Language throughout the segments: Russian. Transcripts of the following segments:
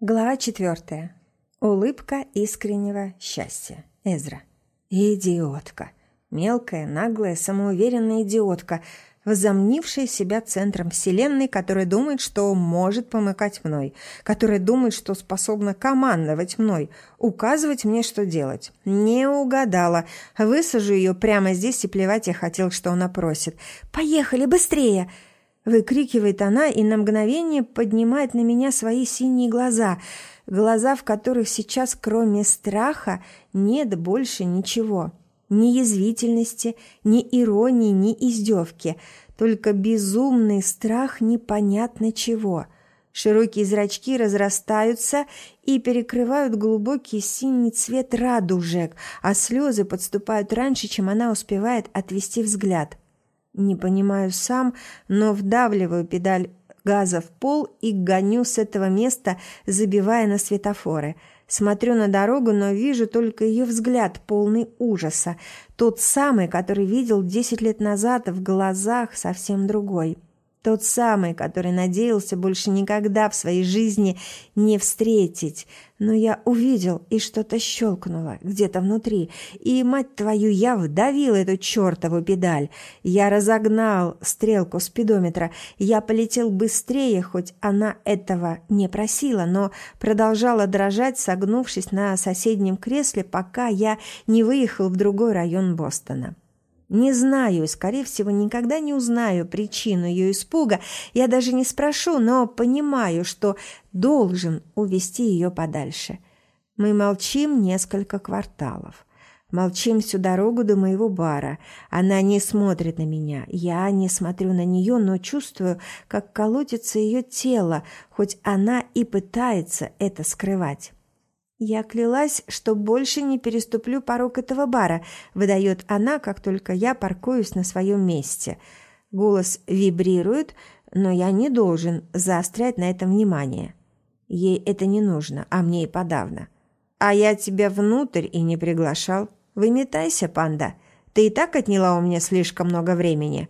Глава четвертая. Улыбка искреннего счастья. Эзра. Идиотка. Мелкая, наглая, самоуверенная идиотка, возомнившая себя центром вселенной, которая думает, что может помыкать мной, которая думает, что способна командовать мной, указывать мне, что делать. Не угадала. Высажу ее прямо здесь и плевать я хотел, что она просит. «Поехали, быстрее!» Выкрикивает она и на мгновение поднимает на меня свои синие глаза, глаза, в которых сейчас, кроме страха, нет больше ничего. Ни язвительности, ни иронии, ни издевки, только безумный страх непонятно чего. Широкие зрачки разрастаются и перекрывают глубокий синий цвет радужек, а слезы подступают раньше, чем она успевает отвести взгляд. Не понимаю сам, но вдавливаю педаль газа в пол и гоню с этого места, забивая на светофоры. Смотрю на дорогу, но вижу только ее взгляд, полный ужаса. Тот самый, который видел десять лет назад в глазах совсем другой. Тот самый, который надеялся больше никогда в своей жизни не встретить. Но я увидел, и что-то щелкнуло где-то внутри. И, мать твою, я вдавил эту чертову педаль. Я разогнал стрелку спидометра. Я полетел быстрее, хоть она этого не просила, но продолжала дрожать, согнувшись на соседнем кресле, пока я не выехал в другой район Бостона. Не знаю и, скорее всего, никогда не узнаю причину ее испуга. Я даже не спрошу, но понимаю, что должен увести ее подальше. Мы молчим несколько кварталов. Молчим всю дорогу до моего бара. Она не смотрит на меня. Я не смотрю на нее, но чувствую, как колотится ее тело, хоть она и пытается это скрывать. «Я клялась, что больше не переступлю порог этого бара», – выдает она, как только я паркуюсь на своем месте. Голос вибрирует, но я не должен заострять на этом внимание. Ей это не нужно, а мне и подавно. «А я тебя внутрь и не приглашал. Выметайся, панда. Ты и так отняла у меня слишком много времени».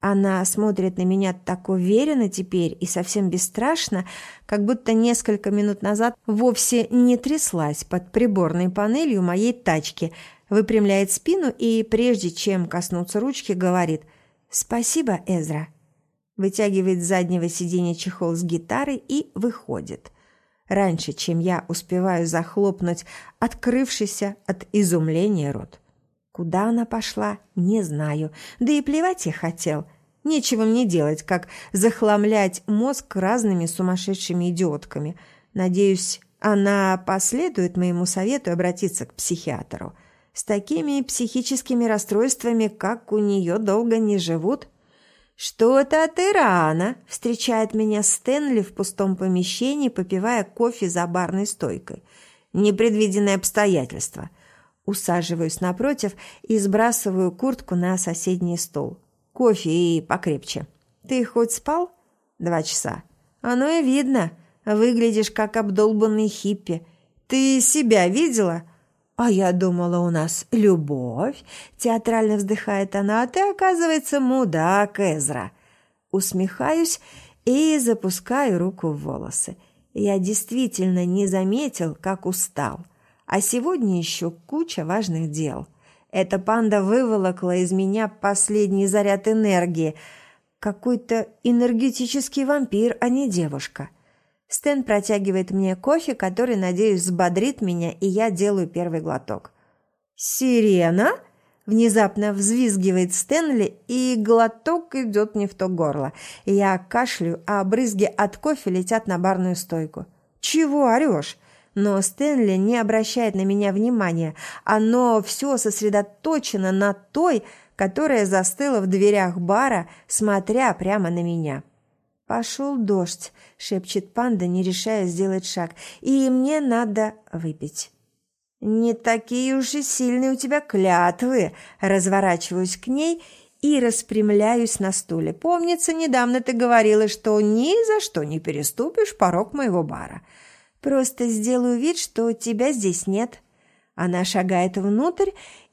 Она смотрит на меня так уверенно теперь и совсем бесстрашно, как будто несколько минут назад вовсе не тряслась под приборной панелью моей тачки, выпрямляет спину и, прежде чем коснуться ручки, говорит «Спасибо, Эзра». Вытягивает с заднего сиденья чехол с гитарой и выходит. Раньше, чем я успеваю захлопнуть открывшийся от изумления рот. Куда она пошла, не знаю. Да и плевать я хотел. Нечего мне делать, как захламлять мозг разными сумасшедшими идиотками. Надеюсь, она последует моему совету обратиться к психиатру. С такими психическими расстройствами, как у нее, долго не живут. «Что-то ты рано!» – встречает меня Стэнли в пустом помещении, попивая кофе за барной стойкой. «Непредвиденное обстоятельство». Усаживаюсь напротив и сбрасываю куртку на соседний стол. Кофе и покрепче. Ты хоть спал? Два часа. Оно и видно. Выглядишь как обдолбанный хиппи. Ты себя видела? А я думала, у нас любовь. Театрально вздыхает она, а ты, оказывается, мудак, Эзра. Усмехаюсь и запускаю руку в волосы. Я действительно не заметил, как устал. А сегодня еще куча важных дел. Эта панда выволокла из меня последний заряд энергии. Какой-то энергетический вампир, а не девушка. Стэн протягивает мне кофе, который, надеюсь, взбодрит меня, и я делаю первый глоток. «Сирена?» Внезапно взвизгивает Стэнли, и глоток идет не в то горло. Я кашлю, а брызги от кофе летят на барную стойку. «Чего орешь?» Но Стэнли не обращает на меня внимания. Оно все сосредоточено на той, которая застыла в дверях бара, смотря прямо на меня. «Пошел дождь», — шепчет панда, не решая сделать шаг, «и мне надо выпить». «Не такие уж и сильные у тебя клятвы!» Разворачиваюсь к ней и распрямляюсь на стуле. «Помнится, недавно ты говорила, что ни за что не переступишь порог моего бара». Просто сделаю вид, что тебя здесь нет». Она шагает внутрь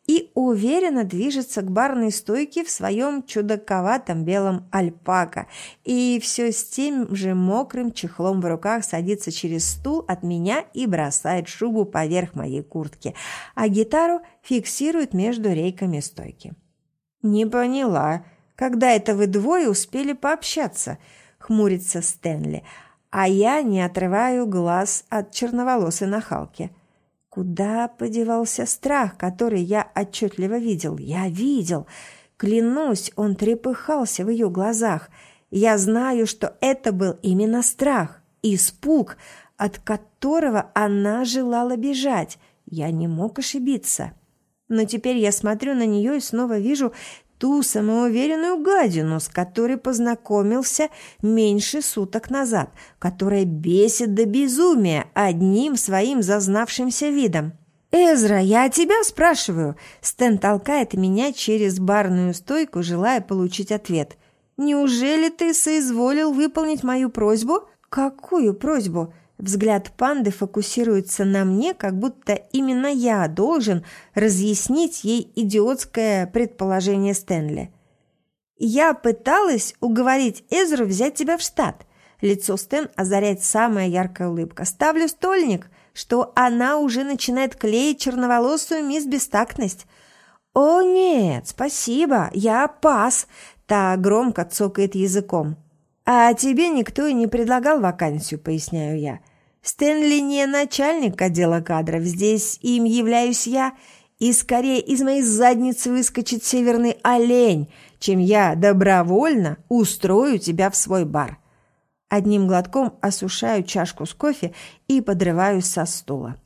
и уверенно движется к барной стойке в своем чудаковатом белом альпака и все с тем же мокрым чехлом в руках садится через стул от меня и бросает шубу поверх моей куртки, а гитару фиксирует между рейками стойки. «Не поняла, когда это вы двое успели пообщаться?» — хмурится Стэнли, а я не отрываю глаз от черноволосой нахалки. Куда подевался страх, который я отчетливо видел? Я видел. Клянусь, он трепыхался в ее глазах. Я знаю, что это был именно страх, испуг, от которого она желала бежать. Я не мог ошибиться. Но теперь я смотрю на нее и снова вижу ту самоуверенную гадину, с которой познакомился меньше суток назад, которая бесит до безумия одним своим зазнавшимся видом. «Эзра, я тебя спрашиваю!» Стэн толкает меня через барную стойку, желая получить ответ. «Неужели ты соизволил выполнить мою просьбу?» «Какую просьбу?» Взгляд панды фокусируется на мне, как будто именно я должен разъяснить ей идиотское предположение Стэнли. «Я пыталась уговорить Эзру взять тебя в штат». Лицо Стэн озаряет самая яркая улыбка. «Ставлю стольник, что она уже начинает клеить черноволосую мисс Бестактность». «О, нет, спасибо, я пас», – та громко цокает языком. «А тебе никто и не предлагал вакансию», – поясняю я. Стэнли не начальник отдела кадров, здесь им являюсь я, и скорее из моей задницы выскочит северный олень, чем я добровольно устрою тебя в свой бар. Одним глотком осушаю чашку с кофе и подрываюсь со стула.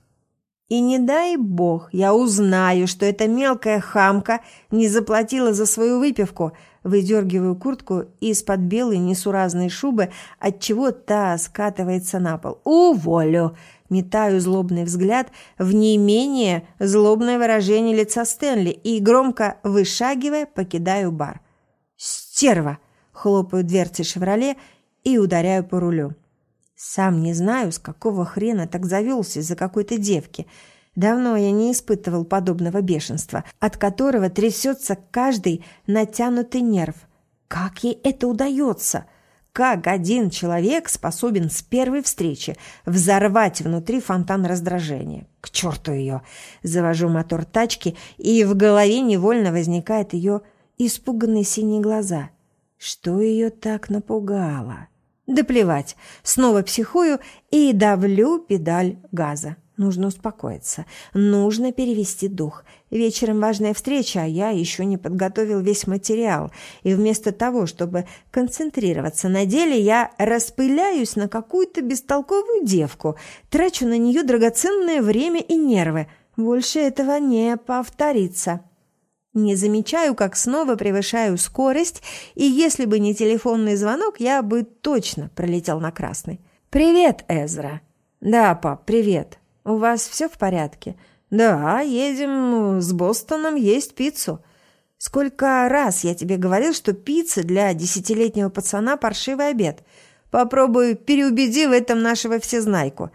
И не дай бог, я узнаю, что эта мелкая хамка не заплатила за свою выпивку. Выдергиваю куртку из-под белой несуразной шубы, отчего та скатывается на пол. Уволю! Метаю злобный взгляд в не менее злобное выражение лица Стэнли и, громко вышагивая, покидаю бар. «Стерва!» — хлопаю дверцы «Шевроле» и ударяю по рулю. Сам не знаю, с какого хрена так завелся из-за какой-то девки. Давно я не испытывал подобного бешенства, от которого трясется каждый натянутый нерв. Как ей это удается? Как один человек способен с первой встречи взорвать внутри фонтан раздражения? К черту ее! Завожу мотор тачки, и в голове невольно возникают ее испуганные синие глаза. Что ее так напугало? Да плевать, снова психую и давлю педаль газа. Нужно успокоиться, нужно перевести дух. Вечером важная встреча, а я еще не подготовил весь материал. И вместо того, чтобы концентрироваться на деле, я распыляюсь на какую-то бестолковую девку, трачу на нее драгоценное время и нервы. Больше этого не повторится. Не замечаю, как снова превышаю скорость, и если бы не телефонный звонок, я бы точно пролетел на красный. «Привет, Эзра!» «Да, пап, привет. У вас все в порядке?» «Да, едем с Бостоном есть пиццу». «Сколько раз я тебе говорил, что пицца для десятилетнего пацана – паршивый обед. Попробуй переубеди в этом нашего всезнайку.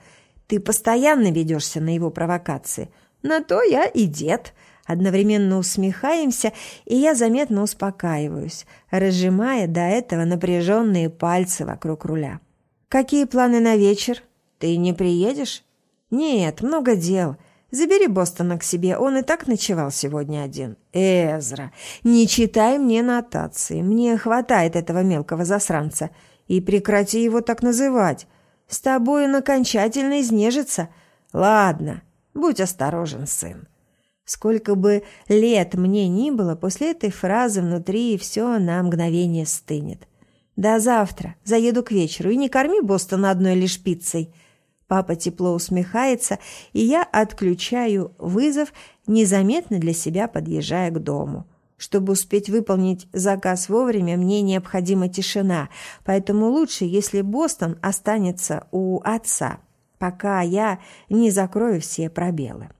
Ты постоянно ведешься на его провокации. На то я и дед». Одновременно усмехаемся, и я заметно успокаиваюсь, разжимая до этого напряженные пальцы вокруг руля. «Какие планы на вечер? Ты не приедешь?» «Нет, много дел. Забери Бостона к себе, он и так ночевал сегодня один». «Эзра, не читай мне нотации, мне хватает этого мелкого засранца. И прекрати его так называть. С тобой он окончательно изнежится. Ладно, будь осторожен, сын». Сколько бы лет мне ни было, после этой фразы внутри все на мгновение стынет. «До завтра. Заеду к вечеру. И не корми Бостона одной лишь пиццей». Папа тепло усмехается, и я отключаю вызов, незаметно для себя подъезжая к дому. Чтобы успеть выполнить заказ вовремя, мне необходима тишина, поэтому лучше, если Бостон останется у отца, пока я не закрою все пробелы.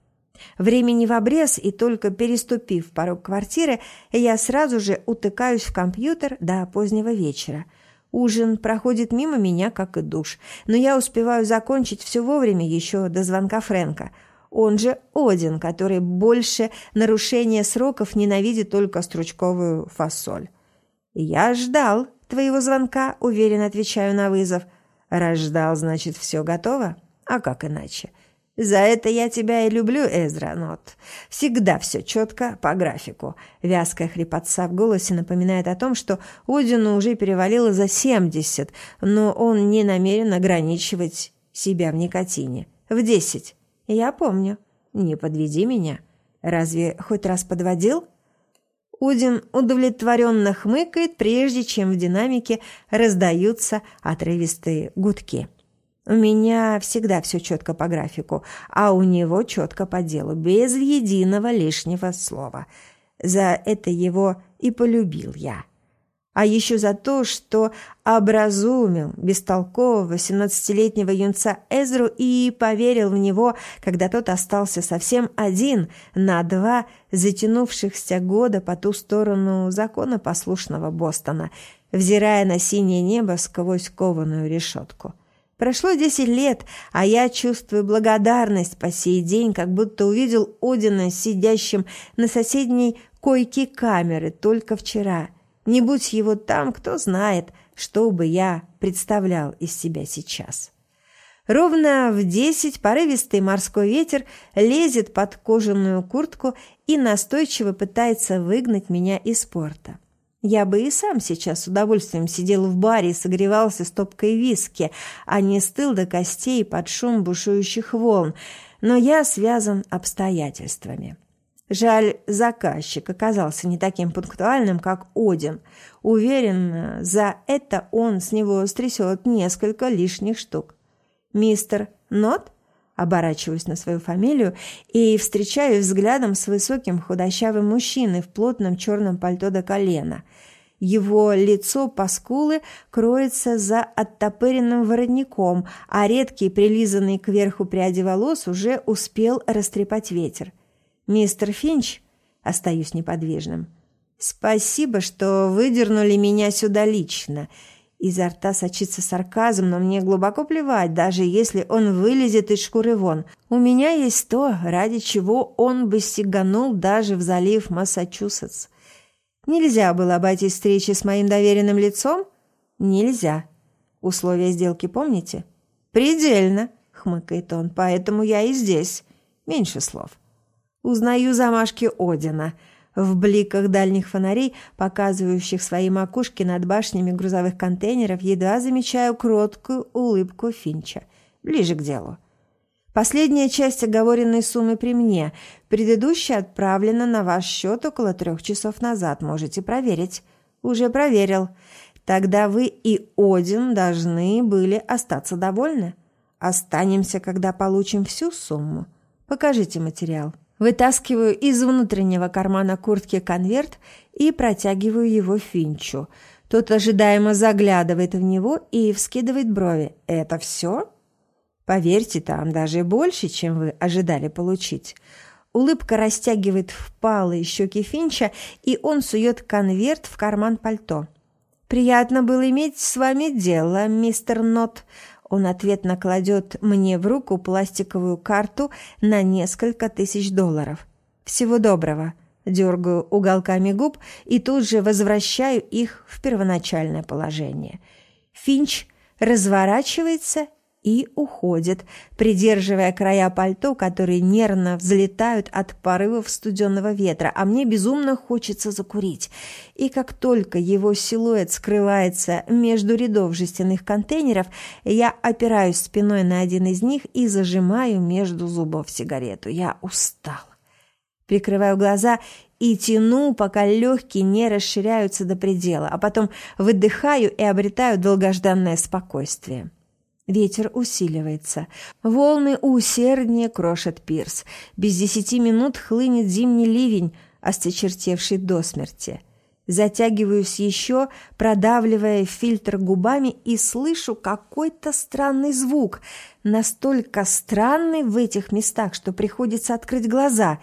Времени в обрез, и только переступив порог квартиры, я сразу же утыкаюсь в компьютер до позднего вечера. Ужин проходит мимо меня, как и душ, но я успеваю закончить все вовремя еще до звонка Фрэнка. Он же Один, который больше нарушения сроков ненавидит только стручковую фасоль. «Я ждал твоего звонка», — уверенно отвечаю на вызов. «Раз ждал, значит, все готово? А как иначе?» «За это я тебя и люблю, Эзра Нот. Всегда все четко, по графику». Вязкая хрипотца в голосе напоминает о том, что Одину уже перевалило за семьдесят, но он не намерен ограничивать себя в никотине. В десять. Я помню. Не подведи меня. Разве хоть раз подводил?» Удин удовлетворенно хмыкает, прежде чем в динамике раздаются отрывистые гудки. У меня всегда все четко по графику, а у него четко по делу, без единого лишнего слова. За это его и полюбил я. А еще за то, что образумил бестолкового семнадцатилетнего юнца Эзру и поверил в него, когда тот остался совсем один на два затянувшихся года по ту сторону закона послушного Бостона, взирая на синее небо сквозь кованую решетку. Прошло десять лет, а я чувствую благодарность по сей день, как будто увидел Одина сидящим на соседней койке камеры только вчера. Не будь его там, кто знает, что бы я представлял из себя сейчас. Ровно в десять порывистый морской ветер лезет под кожаную куртку и настойчиво пытается выгнать меня из порта. Я бы и сам сейчас с удовольствием сидел в баре и согревался стопкой виски, а не стыл до костей под шум бушующих волн, но я связан обстоятельствами. Жаль, заказчик оказался не таким пунктуальным, как Один. Уверен, за это он с него стрясет несколько лишних штук. «Мистер Нот?» Оборачиваюсь на свою фамилию и встречаю взглядом с высоким худощавым мужчиной в плотном черном пальто до колена. Его лицо по скулы кроется за оттопыренным воротником, а редкий, прилизанный кверху пряди волос уже успел растрепать ветер. «Мистер Финч?» Остаюсь неподвижным. «Спасибо, что выдернули меня сюда лично. Изо рта сочится сарказм, но мне глубоко плевать, даже если он вылезет из шкуры вон. У меня есть то, ради чего он бы сиганул даже в залив Массачусетс. Нельзя было обойтись встречи с моим доверенным лицом? Нельзя. Условия сделки помните? Предельно, хмыкает он, поэтому я и здесь. Меньше слов. Узнаю замашки Одина – в бликах дальних фонарей, показывающих свои макушки над башнями грузовых контейнеров, едва замечаю кроткую улыбку Финча. Ближе к делу. Последняя часть оговоренной суммы при мне. Предыдущая отправлена на ваш счет около трех часов назад. Можете проверить. Уже проверил. Тогда вы и Один должны были остаться довольны. Останемся, когда получим всю сумму. Покажите материал. Вытаскиваю из внутреннего кармана куртки конверт и протягиваю его Финчу. Тот ожидаемо заглядывает в него и вскидывает брови. «Это все?» «Поверьте, там даже больше, чем вы ожидали получить». Улыбка растягивает впалые щеки Финча, и он сует конверт в карман пальто. «Приятно было иметь с вами дело, мистер Нот. Он ответно кладет мне в руку пластиковую карту на несколько тысяч долларов. «Всего доброго!» Дергаю уголками губ и тут же возвращаю их в первоначальное положение. Финч разворачивается и уходит, придерживая края пальто, которые нервно взлетают от порывов студенного ветра, а мне безумно хочется закурить. И как только его силуэт скрывается между рядов жестяных контейнеров, я опираюсь спиной на один из них и зажимаю между зубов сигарету. Я устал. Прикрываю глаза и тяну, пока легкие не расширяются до предела, а потом выдыхаю и обретаю долгожданное спокойствие. Ветер усиливается. Волны усерднее крошат пирс. Без десяти минут хлынет зимний ливень, осточертевший до смерти. Затягиваюсь еще, продавливая фильтр губами, и слышу какой-то странный звук. Настолько странный в этих местах, что приходится открыть глаза.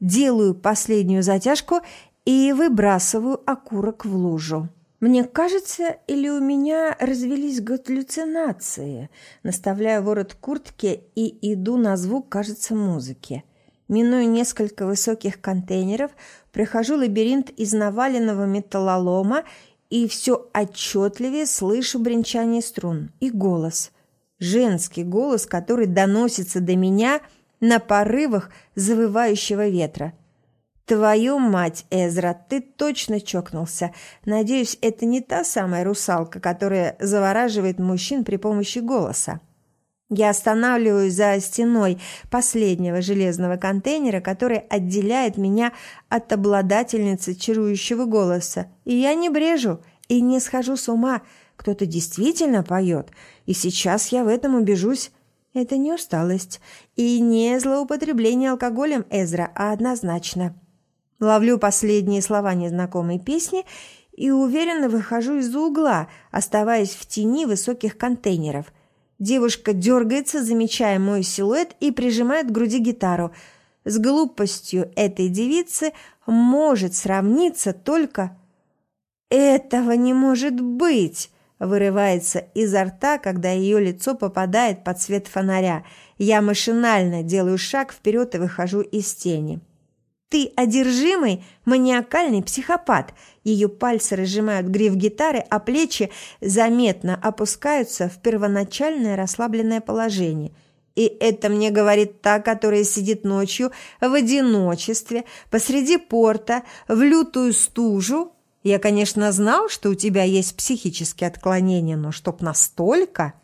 Делаю последнюю затяжку и выбрасываю окурок в лужу. Мне кажется, или у меня развелись галлюцинации. Наставляю ворот куртки и иду на звук, кажется, музыки. Минуя несколько высоких контейнеров, прохожу лабиринт из наваленного металлолома и все отчетливее слышу бренчание струн и голос. Женский голос, который доносится до меня на порывах завывающего ветра. «Твою мать, Эзра, ты точно чокнулся. Надеюсь, это не та самая русалка, которая завораживает мужчин при помощи голоса». Я останавливаюсь за стеной последнего железного контейнера, который отделяет меня от обладательницы чарующего голоса. И я не брежу и не схожу с ума. Кто-то действительно поет, и сейчас я в этом убежусь. Это не усталость и не злоупотребление алкоголем Эзра, а однозначно. Ловлю последние слова незнакомой песни и уверенно выхожу из-за угла, оставаясь в тени высоких контейнеров – Девушка дергается, замечая мой силуэт, и прижимает к груди гитару. С глупостью этой девицы может сравниться только... «Этого не может быть!» вырывается изо рта, когда ее лицо попадает под свет фонаря. Я машинально делаю шаг вперед и выхожу из тени. Ты одержимый, маниакальный психопат. Ее пальцы разжимают гриф гитары, а плечи заметно опускаются в первоначальное расслабленное положение. И это мне говорит та, которая сидит ночью в одиночестве, посреди порта, в лютую стужу. Я, конечно, знал, что у тебя есть психические отклонения, но чтоб настолько...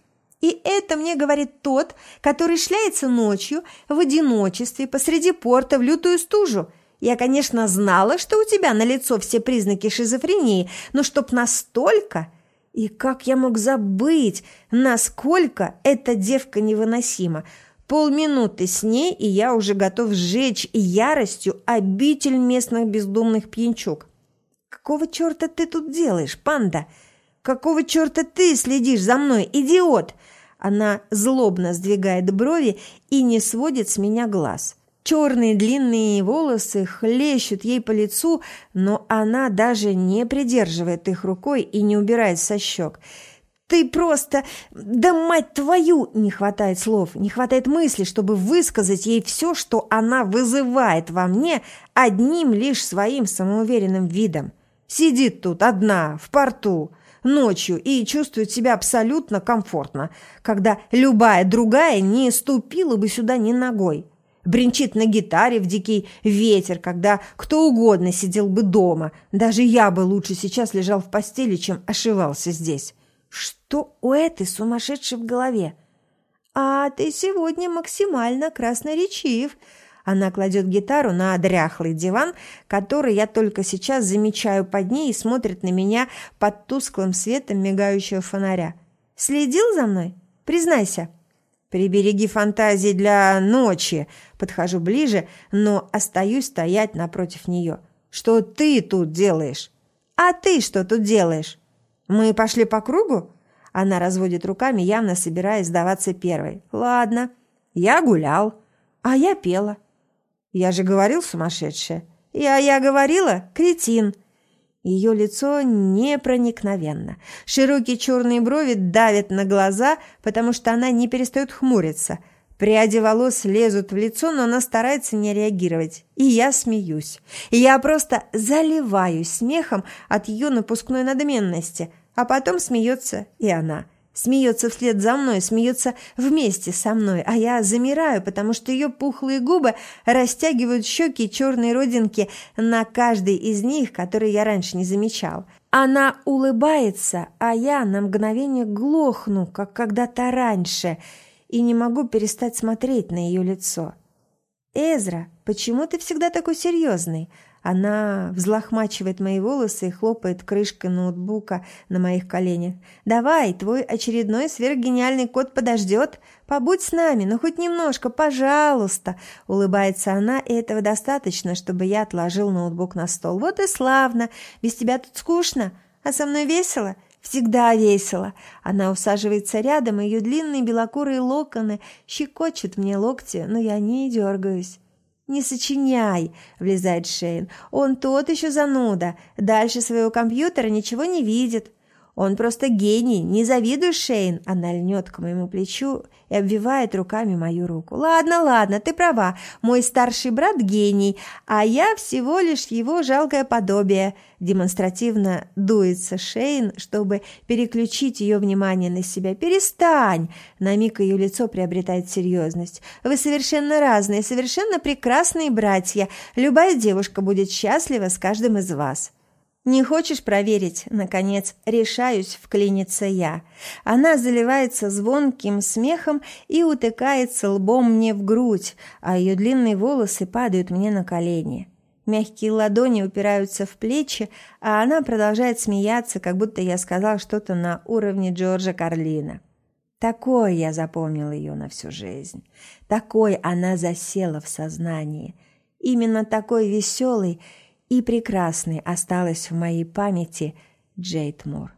И это мне говорит тот, который шляется ночью в одиночестве посреди порта в лютую стужу. Я, конечно, знала, что у тебя на лицо все признаки шизофрении, но чтоб настолько... И как я мог забыть, насколько эта девка невыносима? Полминуты с ней, и я уже готов сжечь яростью обитель местных бездумных пьянчук. Какого черта ты тут делаешь, панда? Какого черта ты следишь за мной, идиот? Она злобно сдвигает брови и не сводит с меня глаз. Черные длинные волосы хлещут ей по лицу, но она даже не придерживает их рукой и не убирает со щек. «Ты просто... Да мать твою!» Не хватает слов, не хватает мысли, чтобы высказать ей все, что она вызывает во мне одним лишь своим самоуверенным видом. Сидит тут одна, в порту, ночью и чувствует себя абсолютно комфортно, когда любая другая не ступила бы сюда ни ногой бренчит на гитаре в дикий ветер, когда кто угодно сидел бы дома. Даже я бы лучше сейчас лежал в постели, чем ошивался здесь. Что у этой сумасшедшей в голове? А ты сегодня максимально красноречив. Она кладет гитару на дряхлый диван, который я только сейчас замечаю под ней и смотрит на меня под тусклым светом мигающего фонаря. Следил за мной? Признайся. «Прибереги фантазии для ночи!» Подхожу ближе, но остаюсь стоять напротив нее. «Что ты тут делаешь?» «А ты что тут делаешь?» «Мы пошли по кругу?» Она разводит руками, явно собираясь сдаваться первой. «Ладно, я гулял, а я пела». «Я же говорил, сумасшедшая!» «Я, я говорила, кретин!» Ее лицо непроникновенно. Широкие черные брови давят на глаза, потому что она не перестает хмуриться. Пряди волос лезут в лицо, но она старается не реагировать. И я смеюсь. И я просто заливаюсь смехом от ее напускной надменности. А потом смеется и она смеется вслед за мной, смеется вместе со мной, а я замираю, потому что ее пухлые губы растягивают щеки черные родинки на каждой из них, которые я раньше не замечал. Она улыбается, а я на мгновение глохну, как когда-то раньше, и не могу перестать смотреть на ее лицо. «Эзра, почему ты всегда такой серьезный?» Она взлохмачивает мои волосы и хлопает крышкой ноутбука на моих коленях. «Давай, твой очередной сверхгениальный кот подождет. Побудь с нами, ну хоть немножко, пожалуйста!» Улыбается она, и этого достаточно, чтобы я отложил ноутбук на стол. «Вот и славно! Без тебя тут скучно, а со мной весело?» Всегда весело. Она усаживается рядом, и ее длинные белокурые локоны щекочут мне локти, но я не дергаюсь. «Не сочиняй!» – влезает Шейн. «Он тот еще зануда. Дальше своего компьютера ничего не видит. Он просто гений. Не завидуй, Шейн!» Она льнет к моему плечу и обвивает руками мою руку. «Ладно, ладно, ты права. Мой старший брат гений, а я всего лишь его жалкое подобие». Демонстративно дуется Шейн, чтобы переключить ее внимание на себя. «Перестань!» На миг ее лицо приобретает серьезность. «Вы совершенно разные, совершенно прекрасные братья. Любая девушка будет счастлива с каждым из вас». «Не хочешь проверить?» Наконец, решаюсь вклиниться я. Она заливается звонким смехом и утыкается лбом мне в грудь, а ее длинные волосы падают мне на колени. Мягкие ладони упираются в плечи, а она продолжает смеяться, как будто я сказал что-то на уровне Джорджа Карлина. Такой я запомнил ее на всю жизнь. Такой она засела в сознании. Именно такой веселый и прекрасной осталась в моей памяти Джейд Мур.